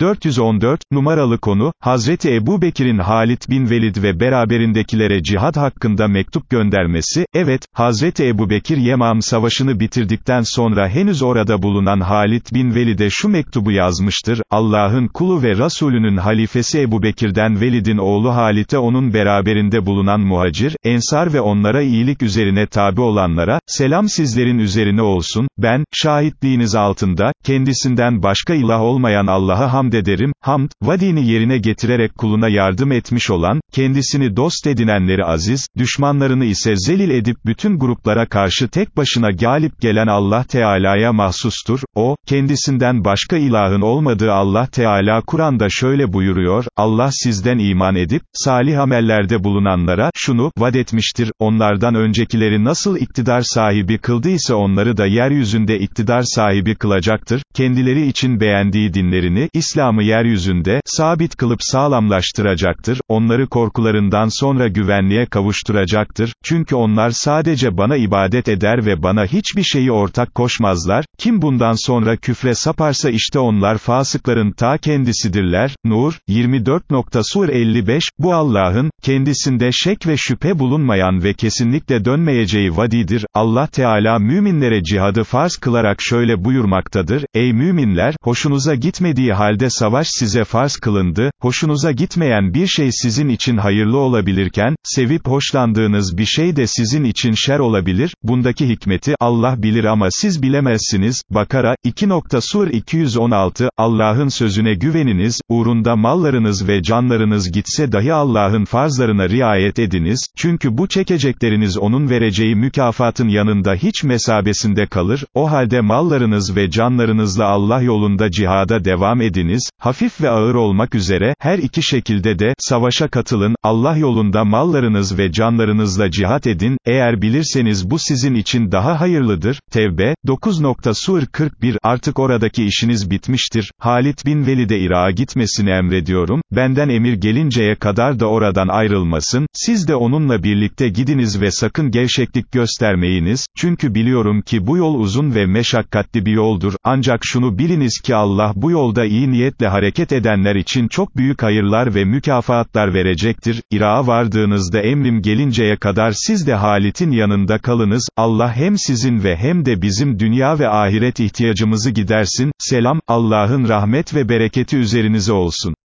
414, numaralı konu, Hazreti Ebu Bekir'in Halit bin Velid ve beraberindekilere cihad hakkında mektup göndermesi, evet, Hazreti Ebu Bekir Yemam savaşını bitirdikten sonra henüz orada bulunan Halit bin Velid'e şu mektubu yazmıştır, Allah'ın kulu ve Resulünün halifesi Ebu Bekir'den Velid'in oğlu Halit'e onun beraberinde bulunan muhacir, ensar ve onlara iyilik üzerine tabi olanlara, selam sizlerin üzerine olsun, ben, şahitliğiniz altında, kendisinden başka ilah olmayan Allah'a hamd ederim, hamd, vadini yerine getirerek kuluna yardım etmiş olan, kendisini dost edinenleri aziz, düşmanlarını ise zelil edip bütün gruplara karşı tek başına galip gelen Allah Teala'ya mahsustur, o, kendisinden başka ilahın olmadığı Allah Teala Kur'an'da şöyle buyuruyor, Allah sizden iman edip, salih amellerde bulunanlara, şunu, vaad etmiştir, onlardan öncekileri nasıl iktidar sahibi kıldıysa onları da yeryüzünde iktidar sahibi kılacaktır, kendileri için beğendiği dinlerini, İslam'ı yeryüzünde, sabit kılıp sağlamlaştıracaktır, onları korkularından sonra güvenliğe kavuşturacaktır, çünkü onlar sadece bana ibadet eder ve bana hiçbir şeyi ortak koşmazlar, kim bundan sonra küfre saparsa işte onlar fasıkların ta kendisidirler, Nur, 24. Sur 55, bu Allah'ın, kendisinde şek ve şüphe bulunmayan ve kesinlikle dönmeyeceği vadidir, Allah Teala müminlere cihadı farz kılarak şöyle buyurmaktadır, ey müminler, hoşunuza gitmediği halde savaş size farz kılındı, hoşunuza gitmeyen bir şey sizin için hayırlı olabilirken, sevip hoşlandığınız bir şey de sizin için şer olabilir, bundaki hikmeti, Allah bilir ama siz bilemezsiniz, Bakara, 2. Sur 216, Allah'ın sözüne güveniniz, uğrunda mallarınız ve canlarınız gitse dahi Allah'ın farzlarına riayet ediniz, çünkü bu çekecekleriniz onun vereceği mükafatın yanında hiç mesabesinde kalır, o halde mallarınız ve canlarınızla Allah yolunda cihada devam ediniz, hafif ve ağır olmak üzere, her iki şekilde de, savaşa katılın, Allah yolunda mallarınız ve canlarınızla cihat edin, eğer bilirseniz bu sizin için daha hayırlıdır, Tevbe, 9. Sur 41, artık oradaki işiniz bitmiştir, Halit bin Velid'e Irak'a gitmesini emrediyorum, benden emir gelinceye kadar da oradan ayrılmasın, siz de onunla birlikte gidiniz ve sakın gevşeklik göstermeyiniz, çünkü biliyorum ki bu yol uzun ve meşakkatli bir yoldur, ancak şunu biliniz ki Allah bu yolda iyi niyetle hareket edenler için çok büyük hayırlar ve mükafatlar verecektir, Irak'a vardığınızda emrim gelinceye kadar siz de Halit'in yanında kalınız, Allah hem sizin ve hem de bizim dünya ve ahiret ihtiyacımızı gidersin, selam, Allah'ın rahmet ve bereketi üzerinize olsun.